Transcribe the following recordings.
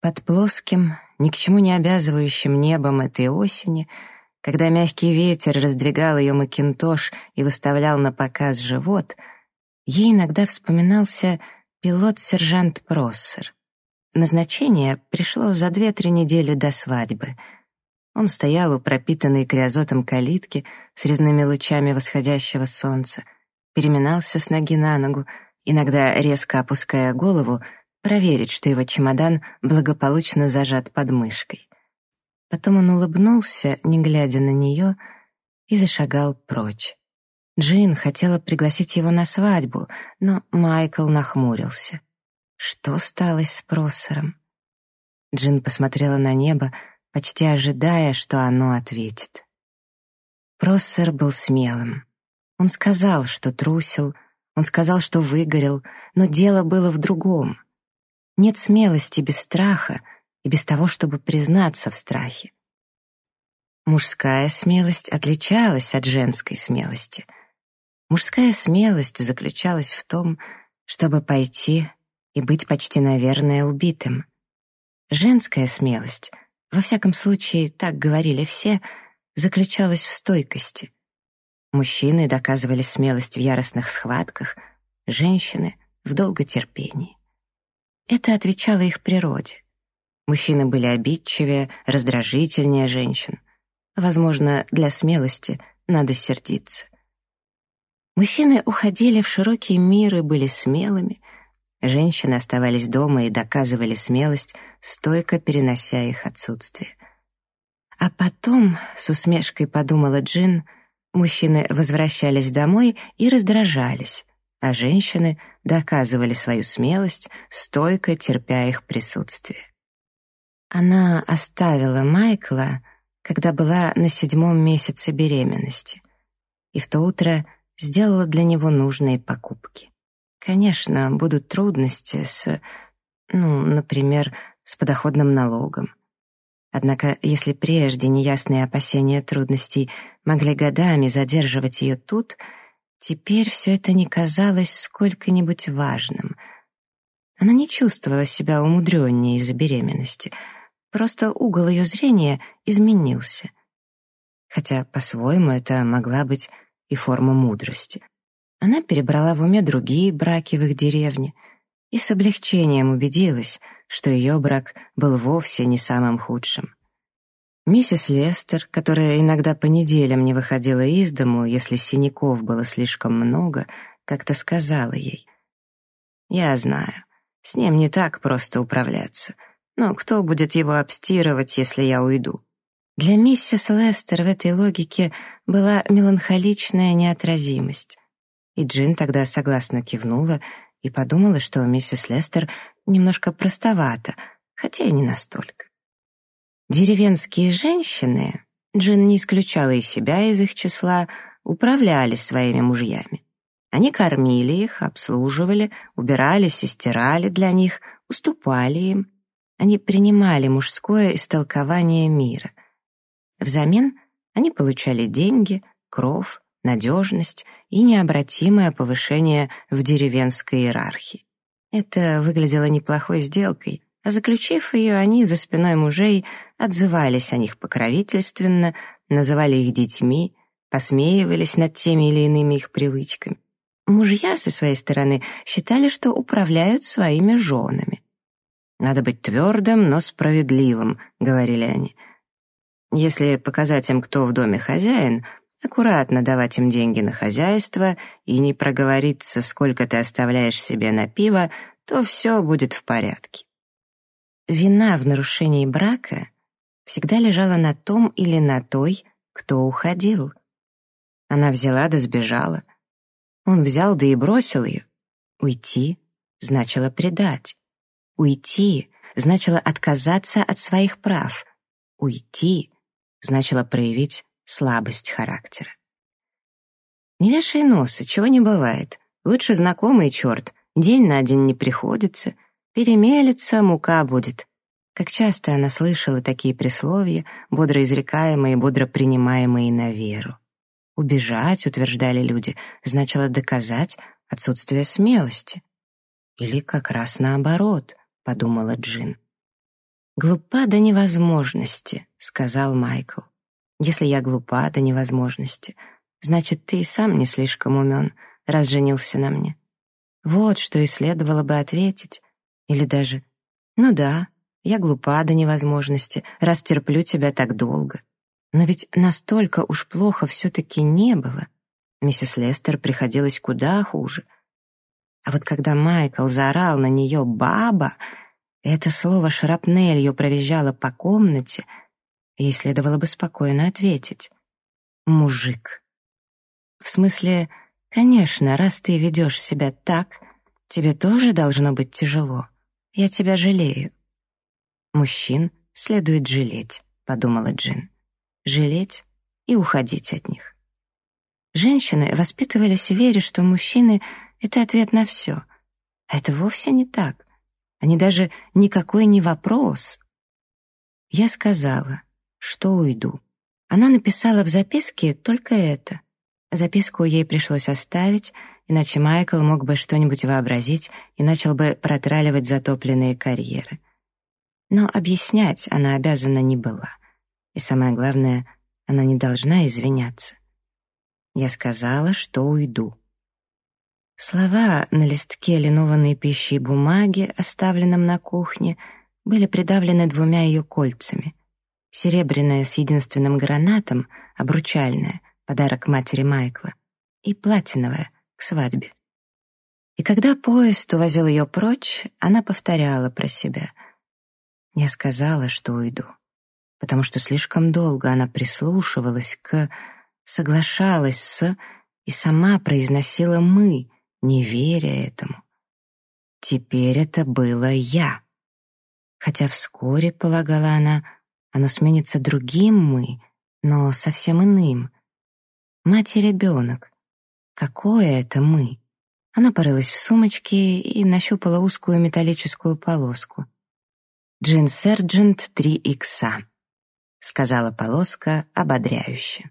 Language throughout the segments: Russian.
Под плоским, ни к чему не обязывающим небом этой осени, когда мягкий ветер раздвигал ее макинтош и выставлял на показ живот, ей иногда вспоминался пилот-сержант Проссер. Назначение пришло за две-три недели до свадьбы. Он стоял у пропитанной криозотом калитки с резными лучами восходящего солнца, переминался с ноги на ногу, иногда резко опуская голову, проверить, что его чемодан благополучно зажат под мышкой. Потом он улыбнулся, не глядя на нее, и зашагал прочь. Джин хотела пригласить его на свадьбу, но Майкл нахмурился. Что стало с Проссером? Джин посмотрела на небо, почти ожидая, что оно ответит. Проссер был смелым. Он сказал, что трусил, он сказал, что выгорел, но дело было в другом. Нет смелости без страха и без того, чтобы признаться в страхе. Мужская смелость отличалась от женской смелости. Мужская смелость заключалась в том, чтобы пойти и быть почти, наверное, убитым. Женская смелость, во всяком случае, так говорили все, заключалась в стойкости. Мужчины доказывали смелость в яростных схватках, женщины — в долготерпении. Это отвечало их природе. Мужчины были обидчивее, раздражительнее женщин. Возможно, для смелости надо сердиться. Мужчины уходили в широкий мир и были смелыми. Женщины оставались дома и доказывали смелость, стойко перенося их отсутствие. А потом, с усмешкой подумала Джин, мужчины возвращались домой и раздражались а женщины доказывали свою смелость, стойко терпя их присутствие. Она оставила Майкла, когда была на седьмом месяце беременности, и в то утро сделала для него нужные покупки. Конечно, будут трудности с, ну, например, с подоходным налогом. Однако, если прежде неясные опасения трудностей могли годами задерживать ее тут — Теперь все это не казалось сколько-нибудь важным. Она не чувствовала себя умудреннее из-за беременности. Просто угол ее зрения изменился. Хотя, по-своему, это могла быть и форма мудрости. Она перебрала в уме другие браки в их деревне и с облегчением убедилась, что ее брак был вовсе не самым худшим. Миссис Лестер, которая иногда по неделям не выходила из дому, если синяков было слишком много, как-то сказала ей. «Я знаю, с ним не так просто управляться, но кто будет его обстирывать, если я уйду?» Для миссис Лестер в этой логике была меланхоличная неотразимость. И Джин тогда согласно кивнула и подумала, что миссис Лестер немножко простовата, хотя и не настолько. Деревенские женщины, Джин не исключала и себя из их числа, управляли своими мужьями. Они кормили их, обслуживали, убирались и стирали для них, уступали им. Они принимали мужское истолкование мира. Взамен они получали деньги, кров, надежность и необратимое повышение в деревенской иерархии. Это выглядело неплохой сделкой, заключив ее, они за спиной мужей отзывались о них покровительственно, называли их детьми, посмеивались над теми или иными их привычками. Мужья, со своей стороны, считали, что управляют своими женами. «Надо быть твердым, но справедливым», — говорили они. «Если показать им, кто в доме хозяин, аккуратно давать им деньги на хозяйство и не проговориться, сколько ты оставляешь себе на пиво, то все будет в порядке. Вина в нарушении брака всегда лежала на том или на той, кто уходил. Она взяла да сбежала. Он взял да и бросил ее. Уйти значило предать. Уйти значило отказаться от своих прав. Уйти значило проявить слабость характера. Не вешай носа, чего не бывает. Лучше знакомый черт, день на день не приходится — Перемелется, мука будет. Как часто она слышала такие присловия, бодро изрекаемые, бодро принимаемые на веру. Убежать, утверждали люди, значило доказать отсутствие смелости. Или как раз наоборот, подумала Джин. «Глупа до невозможности», — сказал Майкл. «Если я глупа до невозможности, значит, ты и сам не слишком умен, раз женился на мне. Вот что и следовало бы ответить. Или даже «Ну да, я глупа до невозможности, раз терплю тебя так долго». Но ведь настолько уж плохо все-таки не было. Миссис Лестер приходилось куда хуже. А вот когда Майкл заорал на нее «баба», это слово шрапнелью провизжало по комнате, ей следовало бы спокойно ответить. «Мужик». В смысле, конечно, раз ты ведешь себя так, тебе тоже должно быть тяжело. Я тебя жалею. Мужчин следует жалеть, подумала Джин. Жалеть и уходить от них. Женщины воспитывались в вере, что мужчины — это ответ на все. А это вовсе не так. Они даже никакой не вопрос. Я сказала, что уйду. Она написала в записке только это. Записку ей пришлось оставить, иначе Майкл мог бы что-нибудь вообразить и начал бы протраливать затопленные карьеры. Но объяснять она обязана не была. И самое главное, она не должна извиняться. Я сказала, что уйду. Слова на листке линованной пищей бумаги, оставленном на кухне, были придавлены двумя ее кольцами. Серебряное с единственным гранатом, обручальное, подарок матери Майкла, и платиновое, к свадьбе. И когда поезд увозил ее прочь, она повторяла про себя. Я сказала, что уйду, потому что слишком долго она прислушивалась к, соглашалась с и сама произносила «мы», не веря этому. Теперь это было я. Хотя вскоре, полагала она, оно сменится другим «мы», но совсем иным. Мать и ребенок. Какое это «мы»? Она порылась в сумочке и нащупала узкую металлическую полоску. «Джин Серджент 3 икса», — сказала полоска ободряюще.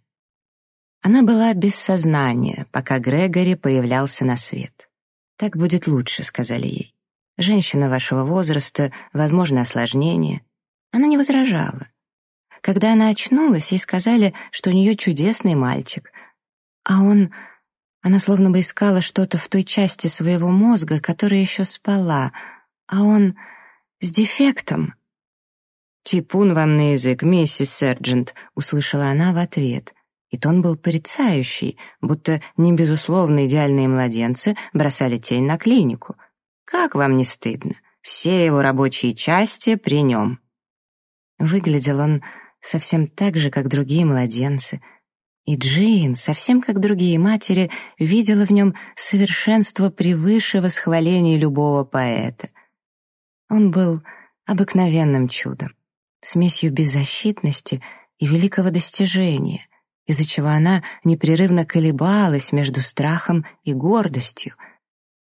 Она была без сознания, пока Грегори появлялся на свет. «Так будет лучше», — сказали ей. «Женщина вашего возраста, возможно, осложнение». Она не возражала. Когда она очнулась, ей сказали, что у нее чудесный мальчик. А он... Она словно бы искала что-то в той части своего мозга, которая еще спала. А он с дефектом. «Чипун вам на язык, миссис Серджент», — услышала она в ответ и тон был порицающий, будто не безусловно идеальные младенцы бросали тень на клинику. Как вам не стыдно? Все его рабочие части при нем. Выглядел он совсем так же, как другие младенцы, и Джейн, совсем как другие матери, видела в нем совершенство превыше восхваления любого поэта. Он был обыкновенным чудом, смесью беззащитности и великого достижения — из-за чего она непрерывно колебалась между страхом и гордостью.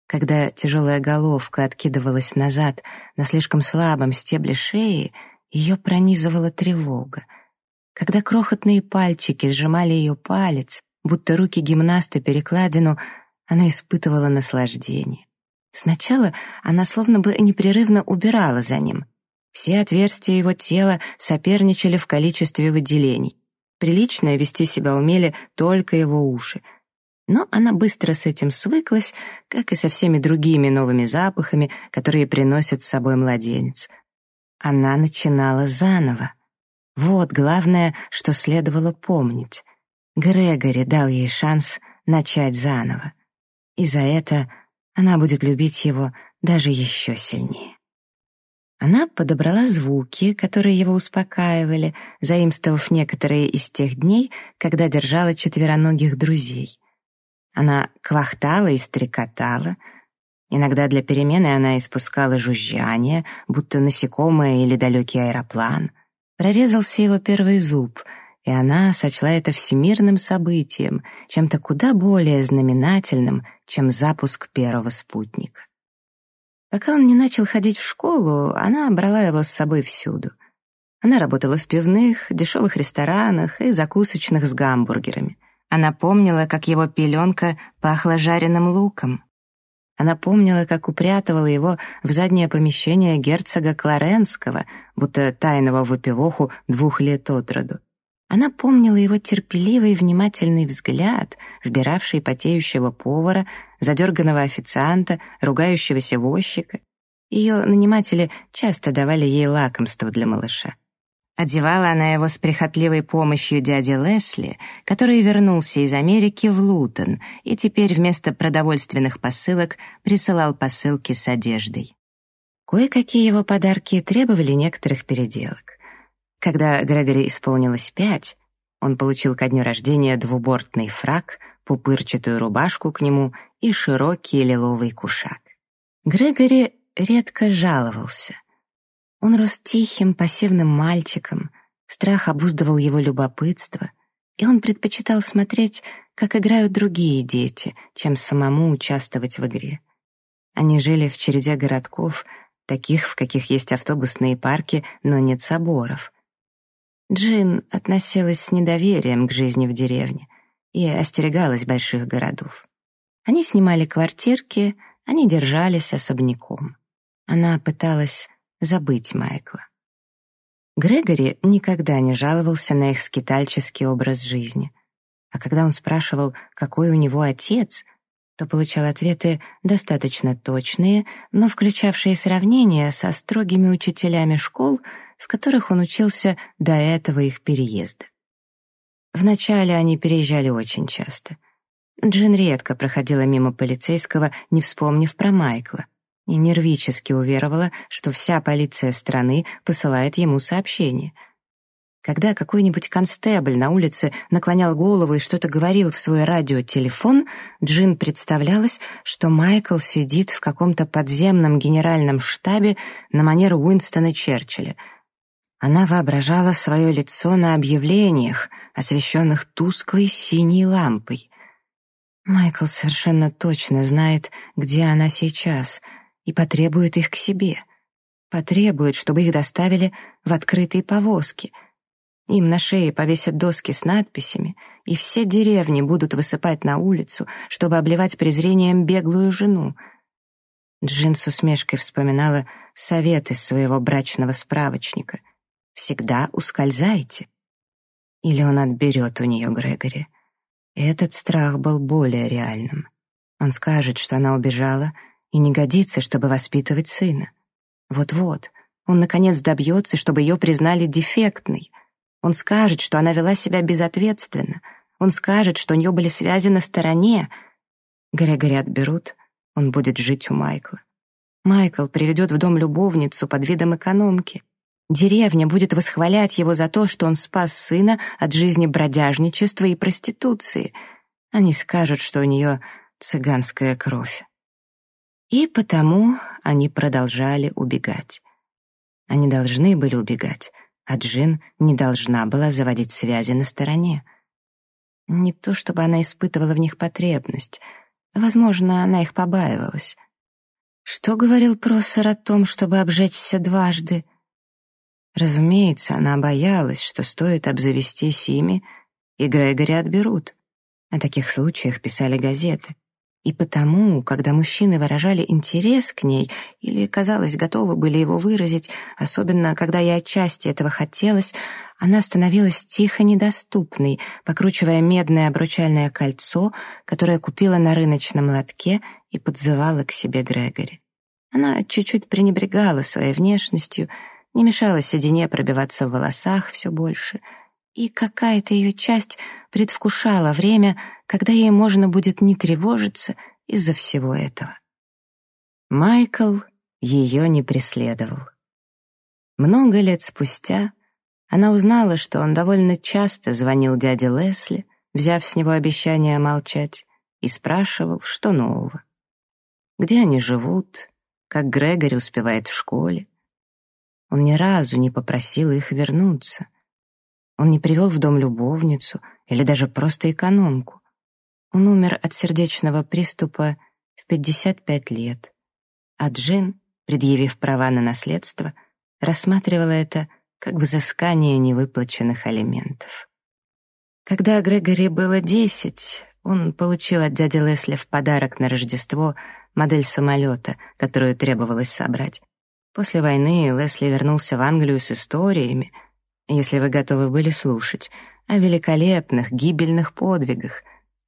Когда тяжелая головка откидывалась назад на слишком слабом стебле шеи, ее пронизывала тревога. Когда крохотные пальчики сжимали ее палец, будто руки гимнаста перекладину, она испытывала наслаждение. Сначала она словно бы непрерывно убирала за ним. Все отверстия его тела соперничали в количестве выделений. Прилично вести себя умели только его уши. Но она быстро с этим свыклась, как и со всеми другими новыми запахами, которые приносит с собой младенец. Она начинала заново. Вот главное, что следовало помнить. Грегори дал ей шанс начать заново. И за это она будет любить его даже еще сильнее. Она подобрала звуки, которые его успокаивали, заимствовав некоторые из тех дней, когда держала четвероногих друзей. Она квахтала и стрекотала. Иногда для перемены она испускала жужжание, будто насекомое или далекий аэроплан. Прорезался его первый зуб, и она сочла это всемирным событием, чем-то куда более знаменательным, чем запуск первого спутника. Пока он не начал ходить в школу, она брала его с собой всюду. Она работала в пивных, дешевых ресторанах и закусочных с гамбургерами. Она помнила, как его пеленка пахла жареным луком. Она помнила, как упрятывала его в заднее помещение герцога Кларенского, будто тайного выпивоху двух лет от роду. Она помнила его терпеливый и внимательный взгляд, вбиравший потеющего повара, задерганного официанта, ругающегося возчика. Ее наниматели часто давали ей лакомство для малыша. Одевала она его с прихотливой помощью дяди Лесли, который вернулся из Америки в Лутон и теперь вместо продовольственных посылок присылал посылки с одеждой. Кое-какие его подарки требовали некоторых переделок. Когда Грегори исполнилось пять, он получил ко дню рождения двубортный фрак, пупырчатую рубашку к нему и широкий лиловый кушак. Грегори редко жаловался — он рос тихим, пассивным мальчиком, страх обуздывал его любопытство, и он предпочитал смотреть, как играют другие дети, чем самому участвовать в игре. Они жили в череде городков, таких, в каких есть автобусные парки, но нет соборов. Джин относилась с недоверием к жизни в деревне и остерегалась больших городов. Они снимали квартирки, они держались особняком. Она пыталась забыть Майкла. Грегори никогда не жаловался на их скитальческий образ жизни. А когда он спрашивал, какой у него отец, то получал ответы достаточно точные, но включавшие сравнения со строгими учителями школ, в которых он учился до этого их переезда. Вначале они переезжали очень часто. Джин редко проходила мимо полицейского, не вспомнив про Майкла — и нервически уверовала, что вся полиция страны посылает ему сообщение. Когда какой-нибудь констебль на улице наклонял голову и что-то говорил в свой радиотелефон, Джин представлялась, что Майкл сидит в каком-то подземном генеральном штабе на манер Уинстона Черчилля. Она воображала свое лицо на объявлениях, освещенных тусклой синей лампой. Майкл совершенно точно знает, где она сейчас — и потребует их к себе. Потребует, чтобы их доставили в открытые повозки. Им на шее повесят доски с надписями, и все деревни будут высыпать на улицу, чтобы обливать презрением беглую жену. Джин с усмешкой вспоминала совет из своего брачного справочника. «Всегда ускользайте». Или он отберет у нее Грегори. Этот страх был более реальным. Он скажет, что она убежала — и не годится, чтобы воспитывать сына. Вот-вот, он наконец добьется, чтобы ее признали дефектной. Он скажет, что она вела себя безответственно. Он скажет, что у нее были связи на стороне. Грегори отберут, он будет жить у Майкла. Майкл приведет в дом любовницу под видом экономки. Деревня будет восхвалять его за то, что он спас сына от жизни бродяжничества и проституции. Они скажут, что у нее цыганская кровь. И потому они продолжали убегать. Они должны были убегать, а Джин не должна была заводить связи на стороне. Не то чтобы она испытывала в них потребность. Возможно, она их побаивалась. Что говорил Проссер о том, чтобы обжечься дважды? Разумеется, она боялась, что стоит обзавестись ими, и Грегори отберут. О таких случаях писали газеты. И потому, когда мужчины выражали интерес к ней или, казалось, готовы были его выразить, особенно когда ей отчасти этого хотелось, она становилась тихо недоступной, покручивая медное обручальное кольцо, которое купила на рыночном лотке и подзывала к себе Грегори. Она чуть-чуть пренебрегала своей внешностью, не мешала седине пробиваться в волосах все больше — и какая-то ее часть предвкушала время, когда ей можно будет не тревожиться из-за всего этого. Майкл ее не преследовал. Много лет спустя она узнала, что он довольно часто звонил дяде Лесли, взяв с него обещание молчать, и спрашивал, что нового. Где они живут, как Грегори успевает в школе. Он ни разу не попросил их вернуться — он не привел в дом любовницу или даже просто экономку. Он умер от сердечного приступа в 55 лет. А Джин, предъявив права на наследство, рассматривала это как взыскание невыплаченных алиментов. Когда Грегори было 10, он получил от дяди Лесли в подарок на Рождество модель самолета, которую требовалось собрать. После войны Лесли вернулся в Англию с историями, если вы готовы были слушать, о великолепных гибельных подвигах,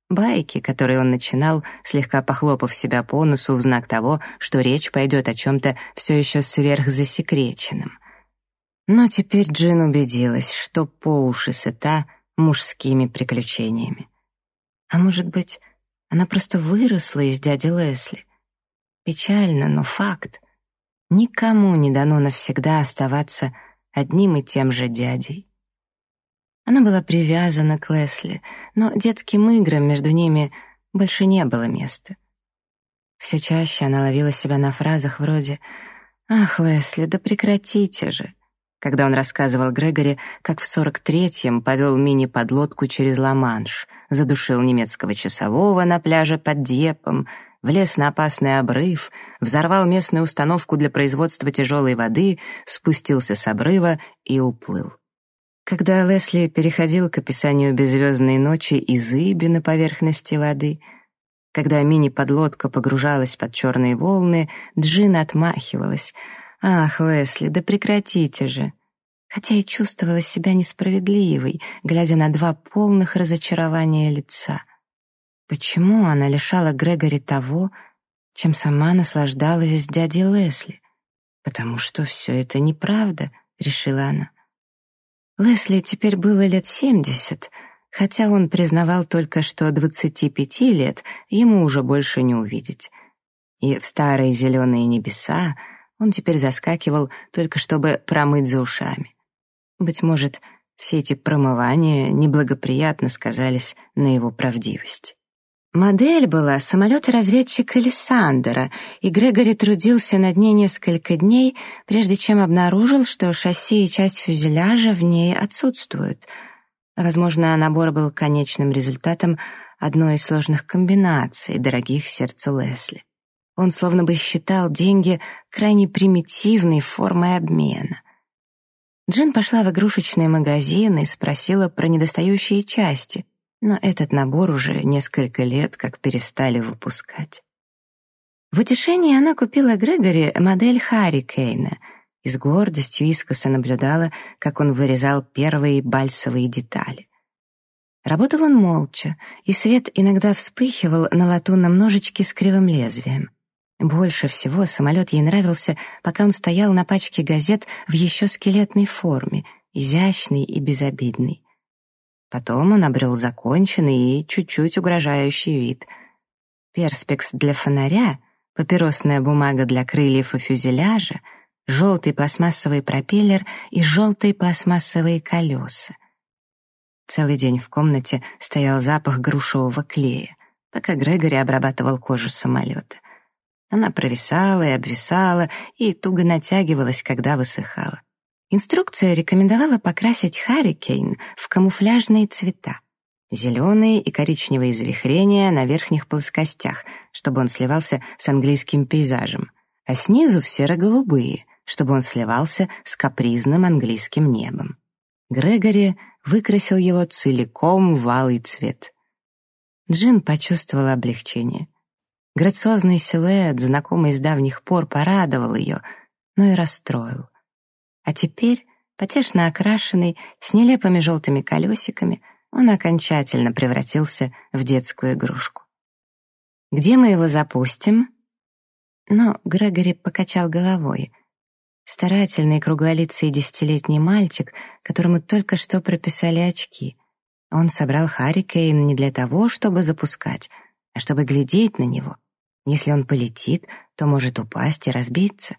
байки, которые он начинал, слегка похлопав себя по носу в знак того, что речь пойдет о чем-то все еще сверхзасекреченном. Но теперь Джин убедилась, что по уши сыта мужскими приключениями. А может быть, она просто выросла из дяди Лесли? Печально, но факт. Никому не дано навсегда оставаться одним и тем же дядей. Она была привязана к Лесли, но детским играм между ними больше не было места. Все чаще она ловила себя на фразах вроде «Ах, Лесли, да прекратите же!» когда он рассказывал Грегори, как в 43-м повел мини-подлодку через Ла-Манш, задушил немецкого часового на пляже под Дьепом, влез на опасный обрыв, взорвал местную установку для производства тяжелой воды, спустился с обрыва и уплыл. Когда Лесли переходил к описанию беззвездной ночи и зыби на поверхности воды, когда мини-подлодка погружалась под черные волны, Джин отмахивалась — «Ах, Лесли, да прекратите же!» Хотя и чувствовала себя несправедливой, глядя на два полных разочарования лица. Почему она лишала Грегори того, чем сама наслаждалась с дядей Лесли? Потому что все это неправда, решила она. Лесли теперь было лет семьдесят, хотя он признавал только, что двадцати пяти лет ему уже больше не увидеть. И в старые зеленые небеса он теперь заскакивал, только чтобы промыть за ушами. Быть может, все эти промывания неблагоприятно сказались на его правдивости. Модель была самолет-разведчик Александра, и Грегори трудился над ней несколько дней, прежде чем обнаружил, что шасси и часть фюзеляжа в ней отсутствуют. Возможно, набор был конечным результатом одной из сложных комбинаций, дорогих сердцу Лесли. Он словно бы считал деньги крайне примитивной формой обмена. Джин пошла в игрушечный магазин и спросила про недостающие части, но этот набор уже несколько лет как перестали выпускать. В утешении она купила Грегори модель Харри Кейна и с гордостью искоса наблюдала, как он вырезал первые бальсовые детали. Работал он молча, и свет иногда вспыхивал на латунном ножичке с кривым лезвием. Больше всего самолет ей нравился, пока он стоял на пачке газет в еще скелетной форме, изящный и безобидный. Потом он обрел законченный и чуть-чуть угрожающий вид. Перспекс для фонаря, папиросная бумага для крыльев и фюзеляжа, желтый пластмассовый пропеллер и желтые пластмассовые колеса. Целый день в комнате стоял запах грушевого клея, пока Грегори обрабатывал кожу самолета — она провисала и обвисала, и туго натягивалась, когда высыхала. Инструкция рекомендовала покрасить «Харрикейн» в камуфляжные цвета. Зеленые и коричневые завихрения на верхних плоскостях, чтобы он сливался с английским пейзажем, а снизу в серо-голубые, чтобы он сливался с капризным английским небом. Грегори выкрасил его целиком в алый цвет. Джин почувствовала облегчение — Грациозный силуэт, знакомый с давних пор, порадовал ее, но и расстроил. А теперь, потешно окрашенный, с нелепыми желтыми колесиками, он окончательно превратился в детскую игрушку. «Где мы его запустим?» Но Грегори покачал головой. Старательный круглолицый десятилетний мальчик, которому только что прописали очки. Он собрал Харрикейн не для того, чтобы запускать, а чтобы глядеть на него. Если он полетит, то может упасть и разбиться.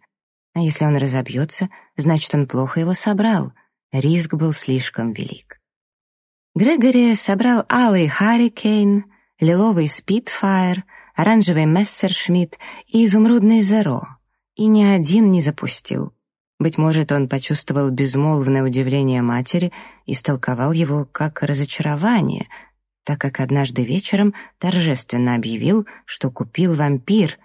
А если он разобьется, значит, он плохо его собрал. Риск был слишком велик. Грегори собрал алый Харрикейн, лиловый Спитфайр, оранжевый Мессершмитт и изумрудный Зеро, и ни один не запустил. Быть может, он почувствовал безмолвное удивление матери и истолковал его как разочарование — так как однажды вечером торжественно объявил, что купил вампир,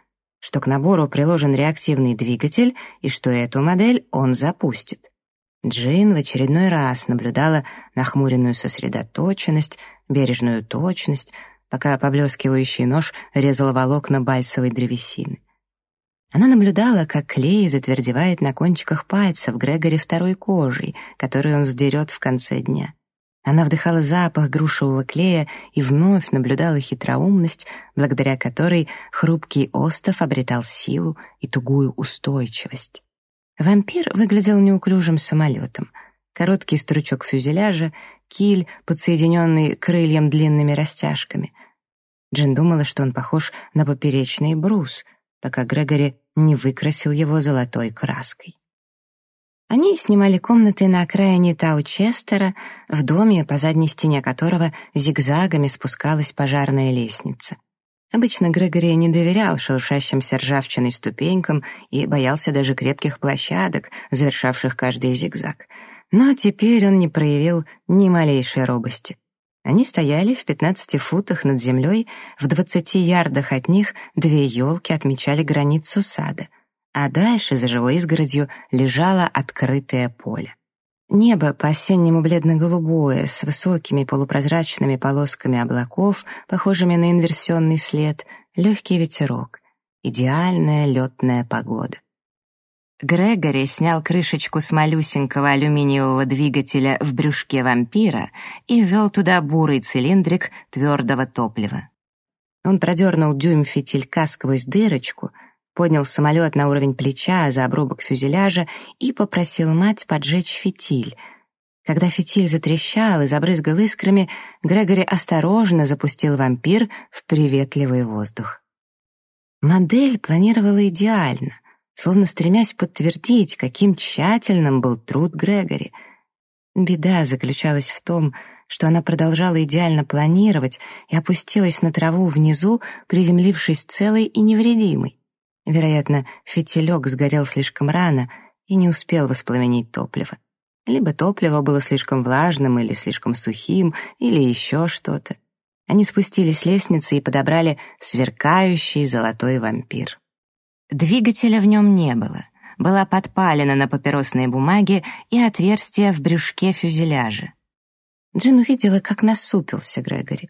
что к набору приложен реактивный двигатель и что эту модель он запустит. Джин в очередной раз наблюдала нахмуренную сосредоточенность, бережную точность, пока поблескивающий нож резал волокна бальсовой древесины. Она наблюдала, как клей затвердевает на кончиках пальцев Грегори второй кожей, которую он сдерет в конце дня. Она вдыхала запах грушевого клея и вновь наблюдала хитроумность, благодаря которой хрупкий остов обретал силу и тугую устойчивость. Вампир выглядел неуклюжим самолетом. Короткий стручок фюзеляжа, киль, подсоединенный крыльям длинными растяжками. Джин думала, что он похож на поперечный брус, пока Грегори не выкрасил его золотой краской. Они снимали комнаты на окраине Таучестера, в доме, по задней стене которого зигзагами спускалась пожарная лестница. Обычно Грегори не доверял шелушащимся ржавчиной ступенькам и боялся даже крепких площадок, завершавших каждый зигзаг. Но теперь он не проявил ни малейшей робости. Они стояли в 15 футах над землей, в 20 ярдах от них две елки отмечали границу сада, а дальше за живой изгородью лежало открытое поле. Небо по-осеннему бледно-голубое, с высокими полупрозрачными полосками облаков, похожими на инверсионный след, легкий ветерок, идеальная летная погода. Грегори снял крышечку с малюсенького алюминиевого двигателя в брюшке вампира и ввел туда бурый цилиндрик твердого топлива. Он продернул дюйм фитилька сквозь дырочку, поднял самолет на уровень плеча за обрубок фюзеляжа и попросил мать поджечь фитиль. Когда фитиль затрещал и забрызгал искрами, Грегори осторожно запустил вампир в приветливый воздух. Модель планировала идеально словно стремясь подтвердить, каким тщательным был труд Грегори. Беда заключалась в том, что она продолжала идеально планировать и опустилась на траву внизу, приземлившись целой и невредимой. Вероятно, фитилек сгорел слишком рано и не успел воспламенить топливо. Либо топливо было слишком влажным или слишком сухим, или еще что-то. Они спустились с лестницы и подобрали сверкающий золотой вампир. Двигателя в нем не было. Была подпалена на папиросной бумаге и отверстие в брюшке фюзеляжа. Джин увидела, как насупился Грегори.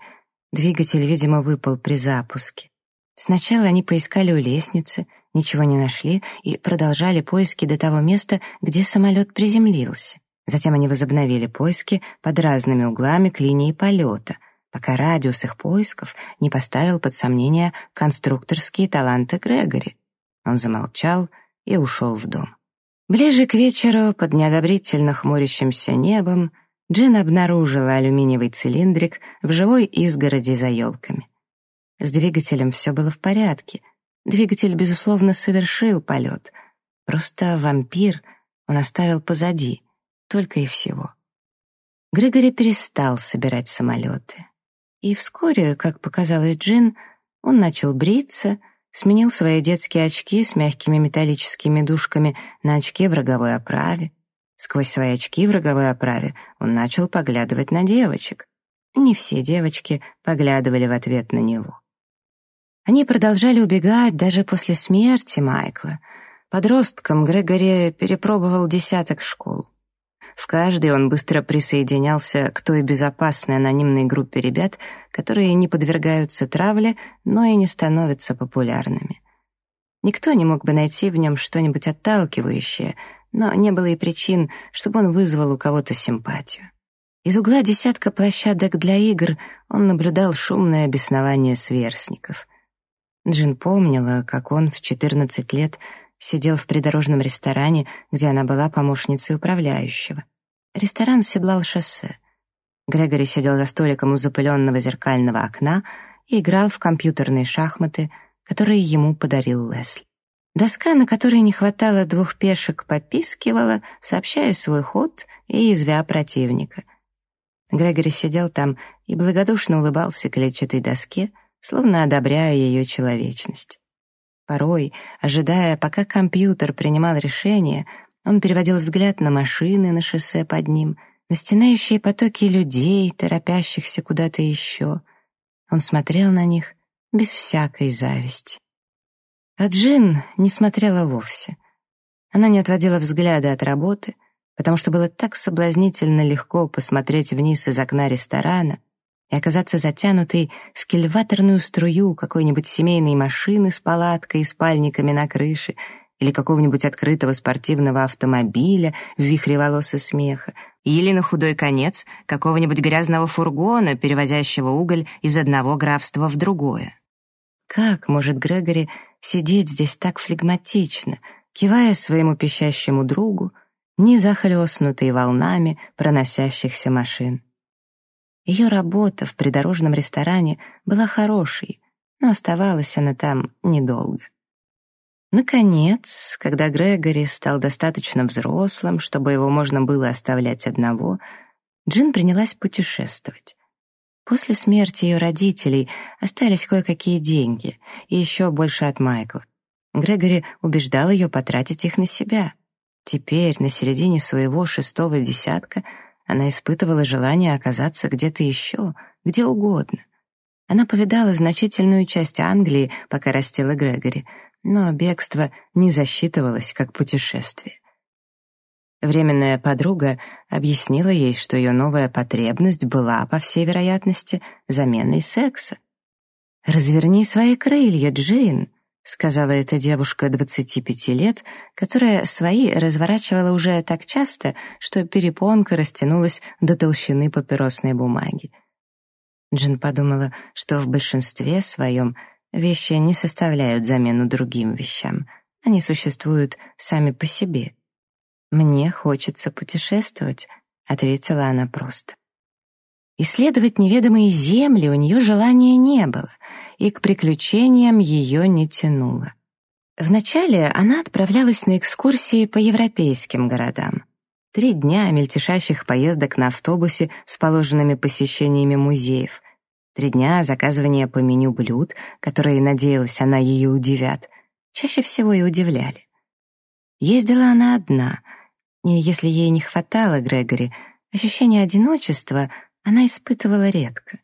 Двигатель, видимо, выпал при запуске. Сначала они поискали у лестницы, ничего не нашли и продолжали поиски до того места, где самолет приземлился. Затем они возобновили поиски под разными углами к линии полета, пока радиус их поисков не поставил под сомнение конструкторские таланты Грегори. Он замолчал и ушел в дом. Ближе к вечеру, под неодобрительно хмурящимся небом, Джин обнаружила алюминиевый цилиндрик в живой изгороди за елками. С двигателем все было в порядке. Двигатель, безусловно, совершил полет. Просто вампир он оставил позади, только и всего. Григори перестал собирать самолеты. И вскоре, как показалось Джин, он начал бриться — сменил свои детские очки с мягкими металлическими дужками на очки в роговой оправе. Сквозь свои очки в роговой оправе он начал поглядывать на девочек. Не все девочки поглядывали в ответ на него. Они продолжали убегать даже после смерти Майкла. Подростком Грегори перепробовал десяток школ. В каждой он быстро присоединялся к той безопасной анонимной группе ребят, которые не подвергаются травле, но и не становятся популярными. Никто не мог бы найти в нем что-нибудь отталкивающее, но не было и причин, чтобы он вызвал у кого-то симпатию. Из угла десятка площадок для игр он наблюдал шумное обеснование сверстников. Джин помнила, как он в 14 лет сидел в придорожном ресторане, где она была помощницей управляющего. Ресторан седлал шоссе. Грегори сидел за столиком у запыленного зеркального окна и играл в компьютерные шахматы, которые ему подарил Лесли. Доска, на которой не хватало двух пешек, попискивала, сообщая свой ход и извя противника. Грегори сидел там и благодушно улыбался клетчатой доске, словно одобряя ее человечность. Порой, ожидая, пока компьютер принимал решение, он переводил взгляд на машины на шоссе под ним, на стенающие потоки людей, торопящихся куда-то еще. Он смотрел на них без всякой зависти. А Джин не смотрела вовсе. Она не отводила взгляда от работы, потому что было так соблазнительно легко посмотреть вниз из окна ресторана, и оказаться затянутой в кильваторную струю какой-нибудь семейной машины с палаткой и спальниками на крыше или какого-нибудь открытого спортивного автомобиля в вихре волос и смеха, или на худой конец какого-нибудь грязного фургона, перевозящего уголь из одного графства в другое. Как может Грегори сидеть здесь так флегматично, кивая своему пищащему другу, не захлестнутый волнами проносящихся машин? Ее работа в придорожном ресторане была хорошей, но оставалась она там недолго. Наконец, когда Грегори стал достаточно взрослым, чтобы его можно было оставлять одного, Джин принялась путешествовать. После смерти ее родителей остались кое-какие деньги, и еще больше от Майкла. Грегори убеждал ее потратить их на себя. Теперь, на середине своего шестого десятка, она испытывала желание оказаться где-то еще, где угодно. Она повидала значительную часть Англии, пока растила Грегори, но бегство не засчитывалось как путешествие. Временная подруга объяснила ей, что ее новая потребность была, по всей вероятности, заменой секса. «Разверни свои крылья, Джин», — сказала эта девушка 25 лет, которая свои разворачивала уже так часто, что перепонка растянулась до толщины папиросной бумаги. Джин подумала, что в большинстве своем вещи не составляют замену другим вещам, они существуют сами по себе. «Мне хочется путешествовать», — ответила она просто. Исследовать неведомые земли у нее желания не было, и к приключениям ее не тянуло. Вначале она отправлялась на экскурсии по европейским городам. Три дня мельтешащих поездок на автобусе с положенными посещениями музеев. Три дня заказывания по меню блюд, которые, надеялась, она ее удивят. Чаще всего и удивляли. Ездила она одна, и если ей не хватало Грегори, ощущение одиночества — она испытывала редко.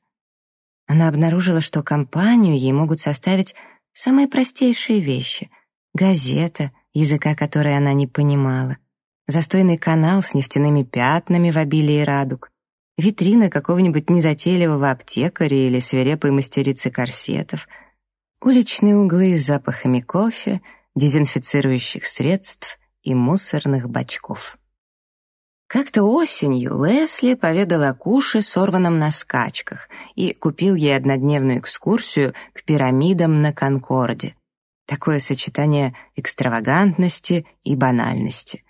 Она обнаружила, что компанию ей могут составить самые простейшие вещи — газета, языка которой она не понимала, застойный канал с нефтяными пятнами в обилии радуг, витрина какого-нибудь незатейливого аптекаря или свирепой мастерицы корсетов, уличные углы с запахами кофе, дезинфицирующих средств и мусорных бачков. Как-то осенью Лесли поведала Куше сорванном на скачках и купил ей однодневную экскурсию к пирамидам на Конкорде. Такое сочетание экстравагантности и банальности.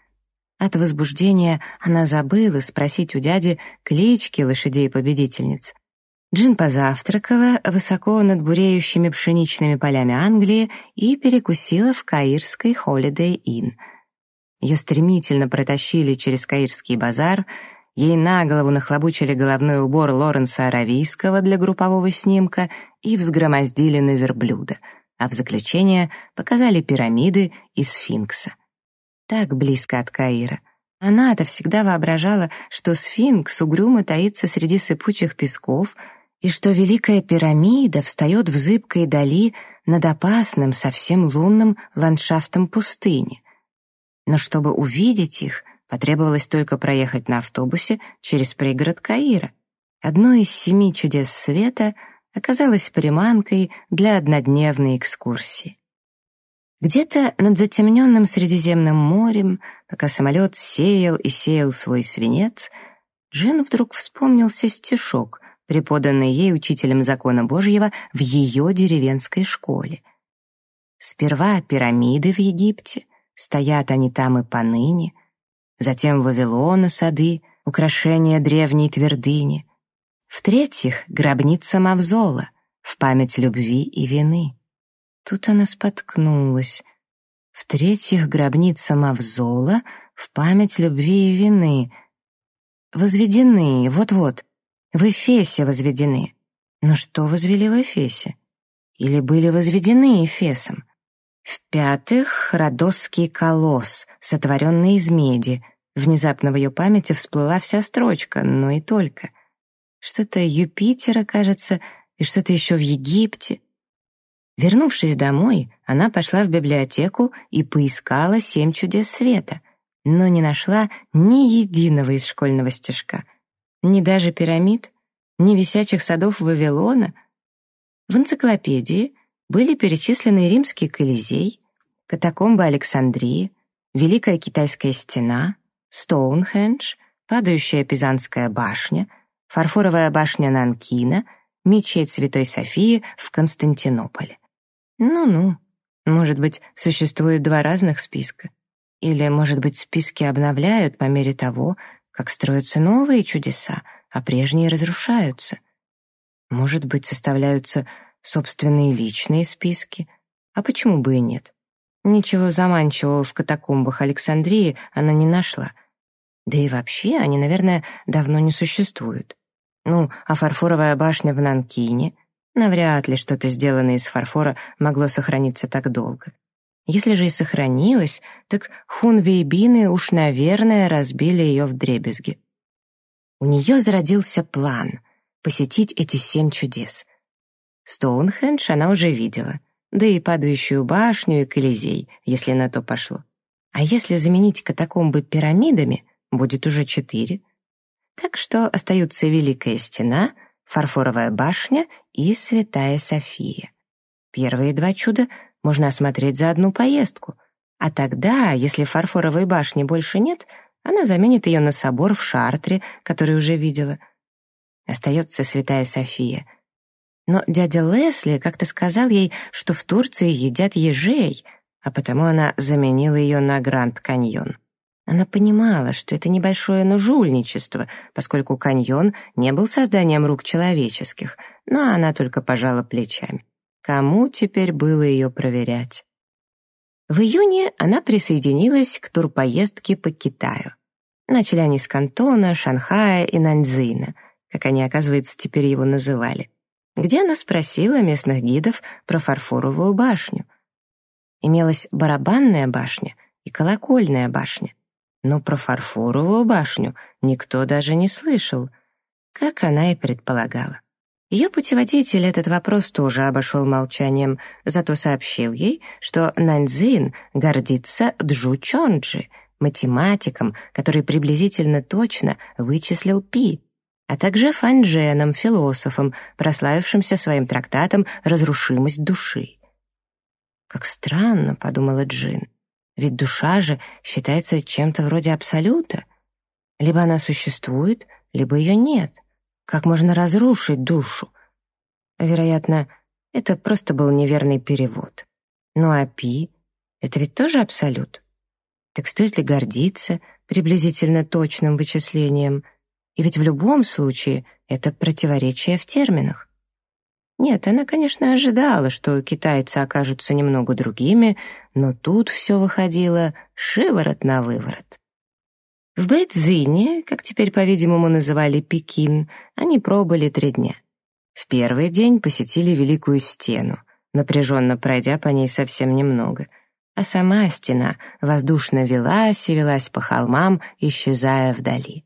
От возбуждения она забыла спросить у дяди клички лошадей-победительниц. Джин позавтракала высоко над буреющими пшеничными полями Англии и перекусила в каирской Holiday Inn — ее стремительно протащили через Каирский базар, ей на голову нахлобучили головной убор Лоренса Аравийского для группового снимка и взгромоздили на верблюда, а в заключение показали пирамиды и сфинкса. Так близко от Каира. Она-то всегда воображала, что сфинкс угрюмо таится среди сыпучих песков и что Великая пирамида встает в зыбкой дали над опасным, совсем лунным ландшафтом пустыни — но чтобы увидеть их, потребовалось только проехать на автобусе через пригород Каира. Одно из семи чудес света оказалось приманкой для однодневной экскурсии. Где-то над затемненным Средиземным морем, пока самолет сеял и сеял свой свинец, Джин вдруг вспомнился стишок, преподанный ей учителем закона Божьего в ее деревенской школе. Сперва пирамиды в Египте, Стоят они там и поныне. Затем Вавилона сады, украшения древней твердыни. В-третьих, гробница Мавзола, в память любви и вины. Тут она споткнулась. В-третьих, гробница Мавзола, в память любви и вины. Возведены, вот-вот, в Эфесе возведены. Но что возвели в Эфесе? Или были возведены Эфесом? В-пятых, родосский колосс, сотворенный из меди. Внезапно в ее памяти всплыла вся строчка, но и только. Что-то Юпитера, кажется, и что-то еще в Египте. Вернувшись домой, она пошла в библиотеку и поискала «Семь чудес света», но не нашла ни единого из школьного стишка. Ни даже пирамид, ни висячих садов Вавилона. В энциклопедии были перечислены римский Колизей, катакомбы Александрии, Великая Китайская стена, Стоунхендж, падающая Пизанская башня, фарфоровая башня Нанкина, мечеть Святой Софии в Константинополе. Ну-ну, может быть, существует два разных списка. Или, может быть, списки обновляют по мере того, как строятся новые чудеса, а прежние разрушаются. Может быть, составляются собственные личные списки. А почему бы и нет? Ничего заманчивого в катакомбах Александрии она не нашла. Да и вообще они, наверное, давно не существуют. Ну, а фарфоровая башня в Нанкине? Навряд ли что-то сделанное из фарфора могло сохраниться так долго. Если же и сохранилось, так хунвейбины уж, наверное, разбили ее в дребезги. У нее зародился план — посетить эти семь чудес. Стоунхендж она уже видела, да и падающую башню и Колизей, если на то пошло. А если заменить катакомбы пирамидами, будет уже четыре. Так что остаются Великая Стена, Фарфоровая башня и Святая София. Первые два чуда можно осмотреть за одну поездку, а тогда, если фарфоровой башни больше нет, она заменит ее на собор в Шартре, который уже видела. Остается Святая София. Но дядя Лесли как-то сказал ей, что в Турции едят ежей, а потому она заменила ее на Гранд-каньон. Она понимала, что это небольшое, но жульничество, поскольку каньон не был созданием рук человеческих, но она только пожала плечами. Кому теперь было ее проверять? В июне она присоединилась к турпоездке по Китаю. Начали они с Кантона, Шанхая и Наньцзина, как они, оказывается, теперь его называли, где она спросила местных гидов про фарфоровую башню. Имелась барабанная башня и колокольная башня, но про фарфоровую башню никто даже не слышал, как она и предполагала. Ее путеводитель этот вопрос тоже обошел молчанием, зато сообщил ей, что Наньцзин гордится Джу Чонджи, математиком, который приблизительно точно вычислил пи, а также Фандженом, философом, прославившимся своим трактатом «Разрушимость души». «Как странно», — подумала Джин, — «ведь душа же считается чем-то вроде абсолюта. Либо она существует, либо ее нет». Как можно разрушить душу? Вероятно, это просто был неверный перевод. Ну а пи — это ведь тоже абсолют. Так стоит ли гордиться приблизительно точным вычислением? И ведь в любом случае это противоречие в терминах. Нет, она, конечно, ожидала, что китайцы окажутся немного другими, но тут все выходило шиворот на выворот. В Бэйцзине, как теперь, по-видимому, называли Пекин, они пробыли три дня. В первый день посетили Великую Стену, напряженно пройдя по ней совсем немного, а сама стена воздушно велась и велась по холмам, исчезая вдали.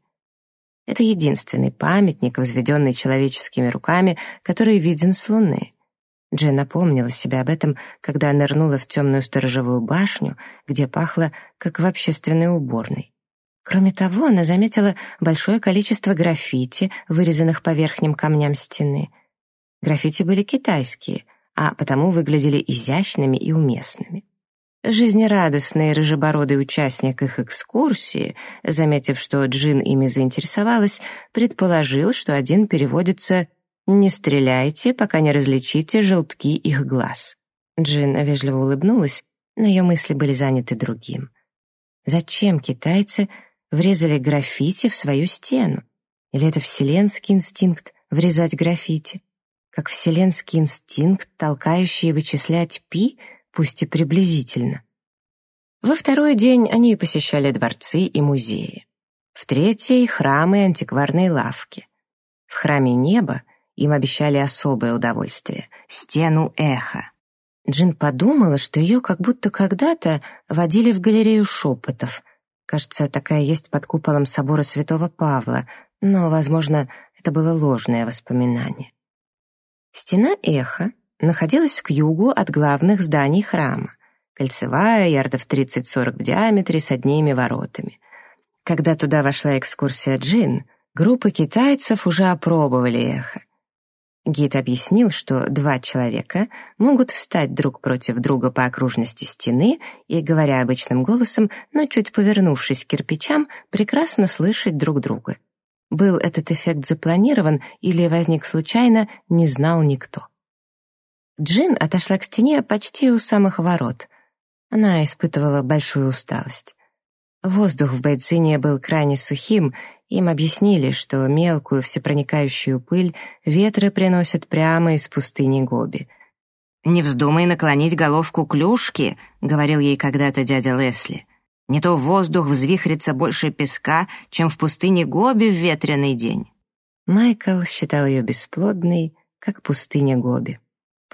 Это единственный памятник, возведенный человеческими руками, который виден с Луны. Джен напомнила себе об этом, когда нырнула в темную сторожевую башню, где пахло, как в общественной уборной. Кроме того, она заметила большое количество граффити, вырезанных по верхним камням стены. Граффити были китайские, а потому выглядели изящными и уместными. Жизнерадостный рыжебородый участник их экскурсии, заметив, что Джин ими заинтересовалась, предположил, что один переводится «Не стреляйте, пока не различите желтки их глаз». Джин вежливо улыбнулась, но ее мысли были заняты другим. Зачем китайцы врезали граффити в свою стену? Или это вселенский инстинкт врезать граффити? Как вселенский инстинкт, толкающий вычислять пи, пусть и приблизительно. Во второй день они посещали дворцы и музеи. В третий — храмы и антикварные лавки. В храме неба им обещали особое удовольствие — стену эха. Джин подумала, что ее как будто когда-то водили в галерею шепотов — Кажется, такая есть под куполом собора Святого Павла, но, возможно, это было ложное воспоминание. Стена Эха находилась к югу от главных зданий храма, кольцевая, ярдов 30-40 в диаметре, с одними воротами. Когда туда вошла экскурсия Джин, Группы китайцев уже опробовали эхо. Гид объяснил, что два человека могут встать друг против друга по окружности стены и, говоря обычным голосом, но чуть повернувшись к кирпичам, прекрасно слышать друг друга. Был этот эффект запланирован или возник случайно, не знал никто. Джин отошла к стене почти у самых ворот. Она испытывала большую усталость. Воздух в Бэйцине был крайне сухим, им объяснили, что мелкую всепроникающую пыль ветры приносят прямо из пустыни Гоби. «Не вздумай наклонить головку клюшки», — говорил ей когда-то дядя Лесли. «Не то воздух взвихрится больше песка, чем в пустыне Гоби в ветреный день». Майкл считал ее бесплодной, как пустыня Гоби.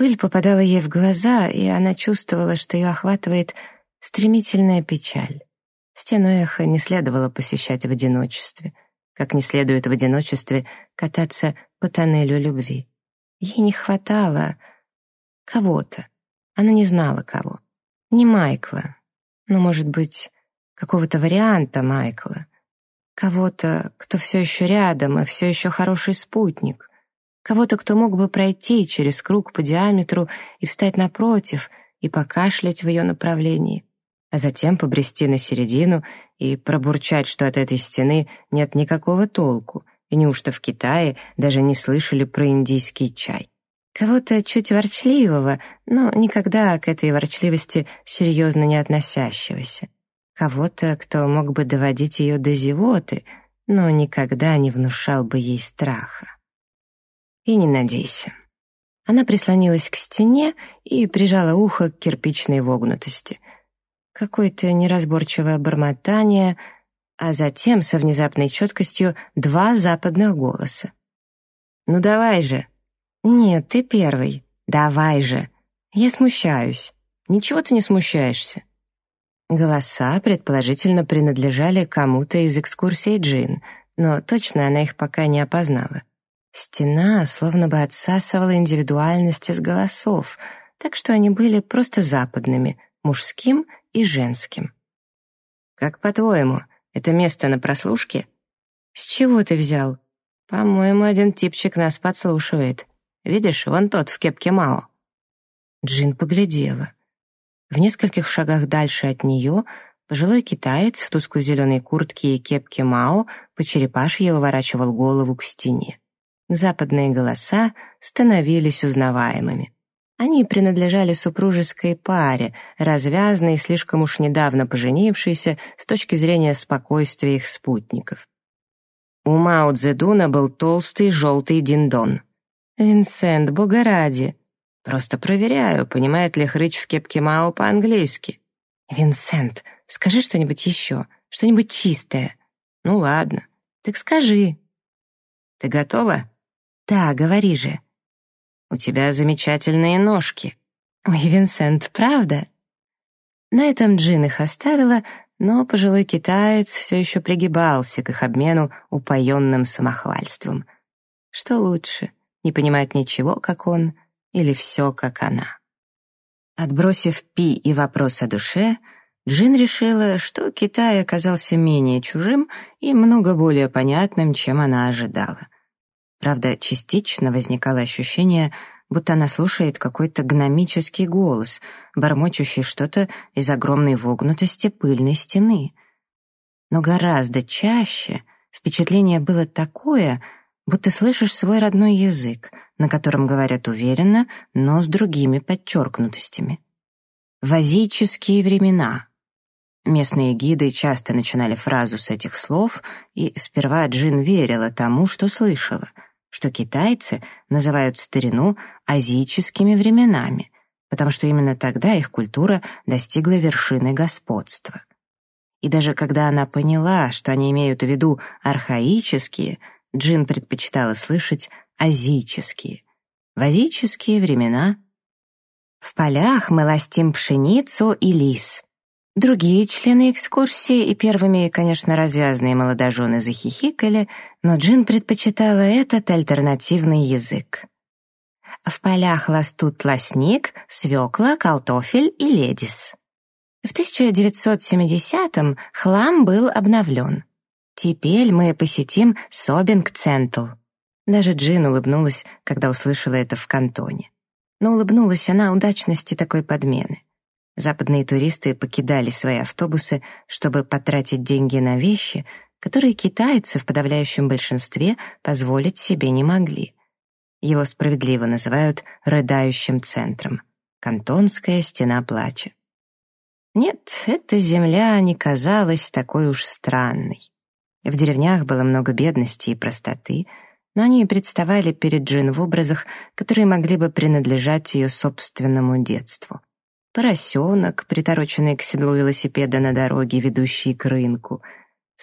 Пыль попадала ей в глаза, и она чувствовала, что ее охватывает стремительная печаль. Стену эхо не следовало посещать в одиночестве, как не следует в одиночестве кататься по тоннелю любви. Ей не хватало кого-то. Она не знала кого. Не Майкла, но, может быть, какого-то варианта Майкла. Кого-то, кто все еще рядом и все еще хороший спутник. Кого-то, кто мог бы пройти через круг по диаметру и встать напротив и покашлять в ее направлении а затем побрести на середину и пробурчать, что от этой стены нет никакого толку, и неужто в Китае даже не слышали про индийский чай. Кого-то чуть ворчливого, но никогда к этой ворчливости серьезно не относящегося. Кого-то, кто мог бы доводить ее до зевоты, но никогда не внушал бы ей страха. И не надейся. Она прислонилась к стене и прижала ухо к кирпичной вогнутости — какое-то неразборчивое бормотание, а затем со внезапной четкостью два западных голоса. «Ну давай же!» «Нет, ты первый. Давай же!» «Я смущаюсь». «Ничего ты не смущаешься». Голоса, предположительно, принадлежали кому-то из экскурсии Джин, но точно она их пока не опознала. Стена словно бы отсасывала индивидуальность из голосов, так что они были просто западными, мужским и женским. «Как по-твоему, это место на прослушке?» «С чего ты взял?» «По-моему, один типчик нас подслушивает. Видишь, вон тот в кепке Мао». Джин поглядела. В нескольких шагах дальше от нее пожилой китаец в тускло-зеленой куртке и кепке Мао по черепашье выворачивал голову к стене. Западные голоса становились узнаваемыми. Они принадлежали супружеской паре, развязной и слишком уж недавно поженившейся с точки зрения спокойствия их спутников. У Мао Цзэдуна был толстый желтый диндон. «Винсент, бога ради!» «Просто проверяю, понимает ли хрыч в кепке Мао по-английски». «Винсент, скажи что-нибудь еще, что-нибудь чистое». «Ну ладно, так скажи». «Ты готова?» «Да, говори же». У тебя замечательные ножки». «Ой, Винсент, правда?» На этом Джин их оставила, но пожилой китаец все еще пригибался к их обмену упоенным самохвальством. Что лучше, не понимать ничего, как он, или все, как она? Отбросив пи и вопрос о душе, Джин решила, что Китай оказался менее чужим и много более понятным, чем она ожидала. Правда, частично возникало ощущение, будто она слушает какой-то гномический голос, бормочущий что-то из огромной вогнутости пыльной стены. Но гораздо чаще впечатление было такое, будто слышишь свой родной язык, на котором говорят уверенно, но с другими подчеркнутостями. «Вазические времена», Местные гиды часто начинали фразу с этих слов, и сперва Джин верила тому, что слышала — что китайцы называют старину азическими временами, потому что именно тогда их культура достигла вершины господства. И даже когда она поняла, что они имеют в виду архаические, Джин предпочитала слышать азические. В азические времена в полях мы ластим пшеницу и лис. Другие члены экскурсии и первыми, конечно, развязные молодожены захихикали, но Джин предпочитала этот альтернативный язык. В полях растут лосник, свекла, картофель и ледис. В 1970-м хлам был обновлен. Теперь мы посетим Sobbing Center». Даже Джин улыбнулась, когда услышала это в кантоне. Но улыбнулась она удачности такой подмены. Западные туристы покидали свои автобусы, чтобы потратить деньги на вещи, которые китайцы в подавляющем большинстве позволить себе не могли. Его справедливо называют «рыдающим центром» — Кантонская стена плача. Нет, эта земля не казалась такой уж странной. В деревнях было много бедности и простоты, но они представали перед Джин в образах, которые могли бы принадлежать ее собственному детству. Поросенок, притороченный к седлу велосипеда на дороге, ведущей к рынку —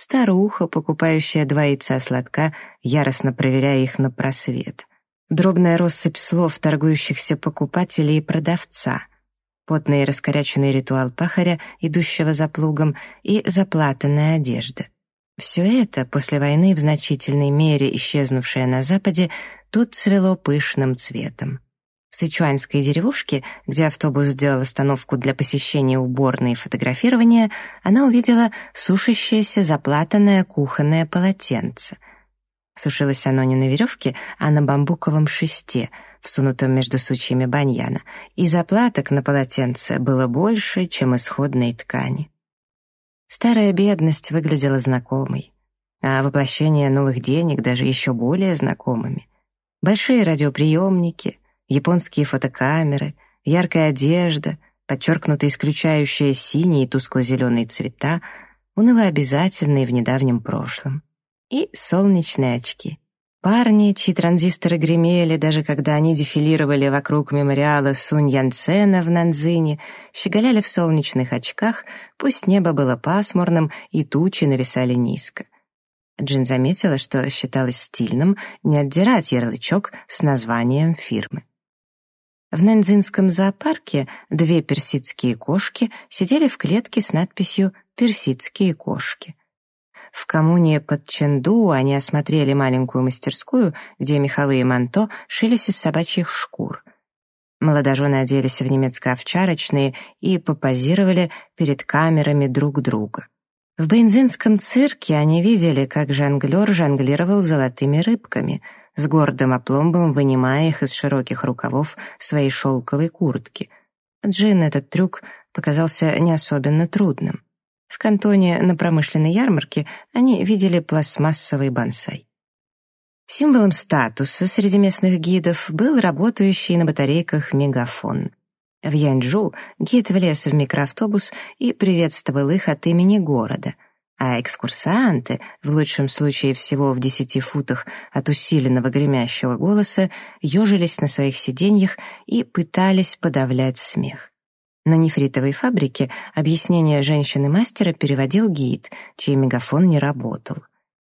Старуха, покупающая два яйца сладка, яростно проверяя их на просвет. Дробная россыпь слов торгующихся покупателей и продавца. Потный и раскоряченный ритуал пахаря, идущего за плугом, и заплатанная одежда. Все это, после войны в значительной мере исчезнувшее на Западе, тут цвело пышным цветом. В сычуанской деревушке, где автобус сделал остановку для посещения уборной и фотографирования, она увидела сушащееся заплатанное кухонное полотенце. Сушилось оно не на веревке, а на бамбуковом шесте, всунутом между сучьями баньяна, и заплаток на полотенце было больше, чем исходной ткани. Старая бедность выглядела знакомой, а воплощение новых денег даже еще более знакомыми. Большие радиоприемники — японские фотокамеры, яркая одежда, подчеркнуто исключающая синие и тускло-зеленые цвета, уныло обязательные в недавнем прошлом. И солнечные очки. Парни, чьи транзисторы гремели, даже когда они дефилировали вокруг мемориала Сунь Янцена в Нанзине, щеголяли в солнечных очках, пусть небо было пасмурным и тучи нависали низко. Джин заметила, что считалось стильным не отдирать ярлычок с названием фирмы. В Нэнзинском зоопарке две персидские кошки сидели в клетке с надписью «Персидские кошки». В коммуне под Ченду они осмотрели маленькую мастерскую, где меховые манто шились из собачьих шкур. Молодожены оделись в немецко-овчарочные и попозировали перед камерами друг друга. В бензинском цирке они видели, как жонглер жонглировал золотыми рыбками — с гордым опломбом вынимая их из широких рукавов своей шелковой куртки. Джин этот трюк показался не особенно трудным. В кантоне на промышленной ярмарке они видели пластмассовый бонсай. Символом статуса среди местных гидов был работающий на батарейках мегафон. В Янчжу гид влез в микроавтобус и приветствовал их от имени города — а экскурсанты, в лучшем случае всего в десяти футах от усиленного гремящего голоса, ежились на своих сиденьях и пытались подавлять смех. На нефритовой фабрике объяснение женщины-мастера переводил гид, чей мегафон не работал.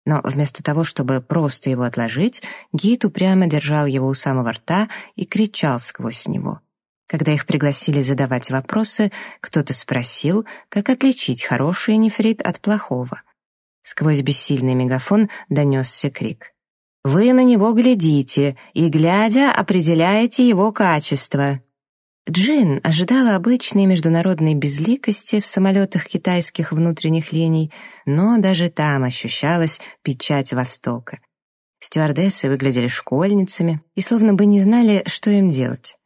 Но вместо того, чтобы просто его отложить, гид упрямо держал его у самого рта и кричал сквозь него — когда их пригласили задавать вопросы, кто-то спросил, как отличить хороший нефрит от плохого. Сквозь бессильный мегафон донесся крик. «Вы на него глядите, и, глядя, определяете его качество». Джин ожидала обычной международной безликости в самолетах китайских внутренних линий, но даже там ощущалась печать Востока. Стюардессы выглядели школьницами и словно бы не знали, что им делать.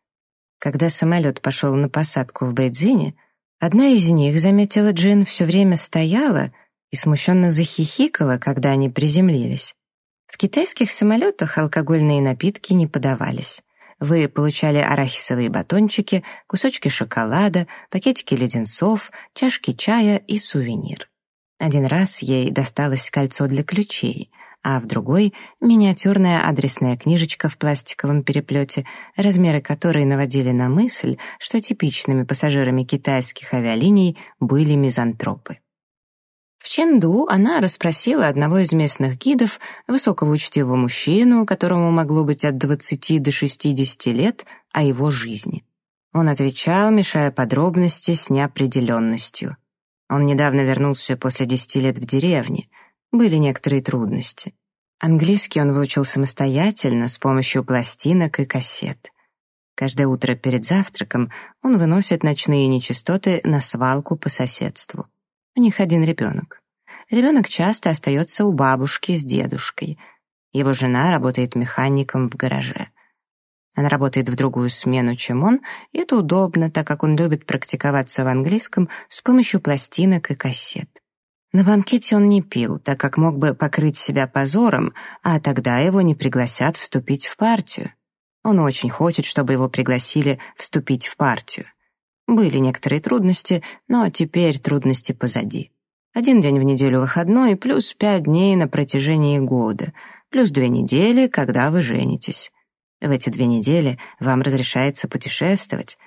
Когда самолет пошел на посадку в Бейдзине, одна из них, заметила Джин, все время стояла и смущенно захихикала, когда они приземлились. В китайских самолетах алкогольные напитки не подавались. Вы получали арахисовые батончики, кусочки шоколада, пакетики леденцов, чашки чая и сувенир. Один раз ей досталось кольцо для ключей — а в другой — миниатюрная адресная книжечка в пластиковом переплете, размеры которой наводили на мысль, что типичными пассажирами китайских авиалиний были мизантропы. В Ченду она расспросила одного из местных гидов, высокого учтивого мужчину, которому могло быть от 20 до 60 лет, о его жизни. Он отвечал, мешая подробности с неопределенностью. Он недавно вернулся после 10 лет в деревне — были некоторые трудности. Английский он выучил самостоятельно с помощью пластинок и кассет. Каждое утро перед завтраком он выносит ночные нечистоты на свалку по соседству. У них один ребенок. ребенок часто остается у бабушки с дедушкой. Его жена работает механиком в гараже. Она работает в другую смену, чем он, и это удобно, так как он любит практиковаться в английском с помощью пластинок и кассет. На банкете он не пил, так как мог бы покрыть себя позором, а тогда его не пригласят вступить в партию. Он очень хочет, чтобы его пригласили вступить в партию. Были некоторые трудности, но теперь трудности позади. Один день в неделю выходной, плюс пять дней на протяжении года, плюс две недели, когда вы женитесь. В эти две недели вам разрешается путешествовать.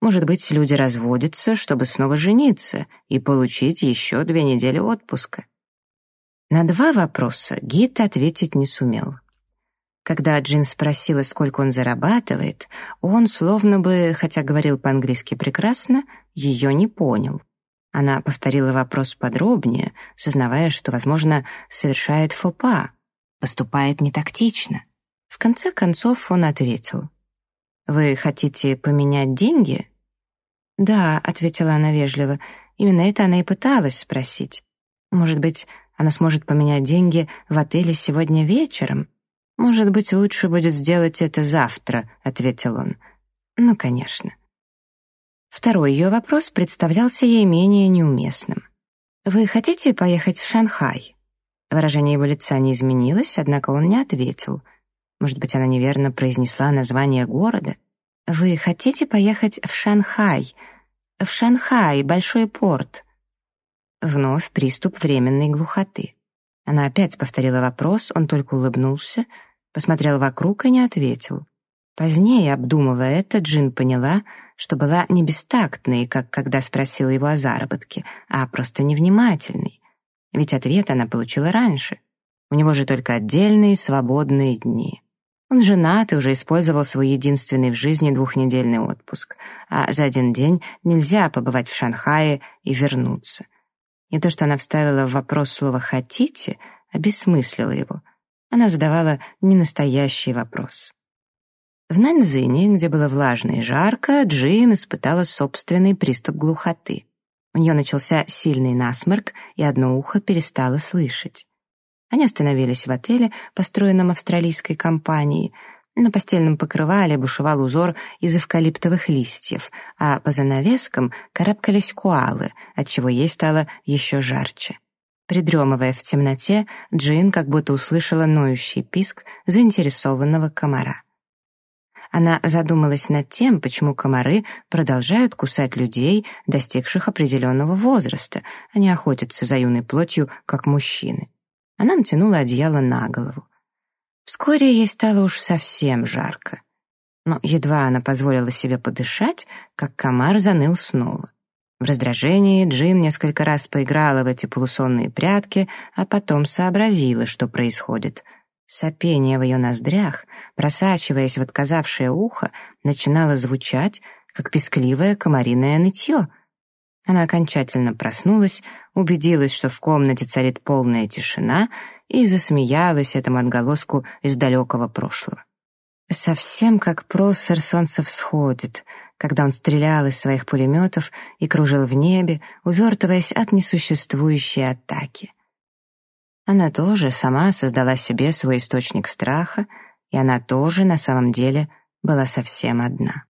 Может быть, люди разводятся, чтобы снова жениться и получить еще две недели отпуска. На два вопроса гид ответить не сумел. Когда Джин спросила, сколько он зарабатывает, он, словно бы, хотя говорил по-английски прекрасно, ее не понял. Она повторила вопрос подробнее, сознавая, что, возможно, совершает фопа, поступает нетактично. В конце концов он ответил. «Вы хотите поменять деньги?» «Да», — ответила она вежливо. Именно это она и пыталась спросить. «Может быть, она сможет поменять деньги в отеле сегодня вечером?» «Может быть, лучше будет сделать это завтра», — ответил он. «Ну, конечно». Второй ее вопрос представлялся ей менее неуместным. «Вы хотите поехать в Шанхай?» Выражение его лица не изменилось, однако он не ответил — может быть, она неверно произнесла название города? Вы хотите поехать в Шанхай? В Шанхай, большой порт. Вновь приступ временной глухоты. Она опять повторила вопрос, он только улыбнулся, посмотрел вокруг и не ответил. Позднее, обдумывая это, Джин поняла, что была не бестактной, как когда спросила его о заработке, а просто невнимательной. Ведь ответ она получила раньше. У него же только отдельные свободные дни. Он женат и уже использовал свой единственный в жизни двухнедельный отпуск, а за один день нельзя побывать в Шанхае и вернуться. И то, что она вставила в вопрос слово «хотите», обесмыслила его. Она задавала ненастоящий вопрос. В Наньцзине, где было влажно и жарко, Джин испытала собственный приступ глухоты. У нее начался сильный насморк, и одно ухо перестало слышать. Они остановились в отеле, построенном австралийской компанией. На постельном покрывале бушевал узор из эвкалиптовых листьев, а по занавескам карабкались куалы, отчего ей стало еще жарче. Придремывая в темноте, Джин как будто услышала ноющий писк заинтересованного комара. Она задумалась над тем, почему комары продолжают кусать людей, достигших определенного возраста, а не охотятся за юной плотью, как мужчины. Она натянула одеяло на голову. Вскоре ей стало уж совсем жарко. Но едва она позволила себе подышать, как комар заныл снова. В раздражении Джин несколько раз поиграла в эти полусонные прятки, а потом сообразила, что происходит. Сопение в ее ноздрях, просачиваясь в отказавшее ухо, начинало звучать, как пескливое комариное нытье — она окончательно проснулась, убедилась, что в комнате царит полная тишина, и засмеялась этому отголоску из далекого прошлого. Совсем как Проссер «Солнце всходит», когда он стрелял из своих пулеметов и кружил в небе, увертываясь от несуществующей атаки. Она тоже сама создала себе свой источник страха, и она тоже на самом деле была совсем одна.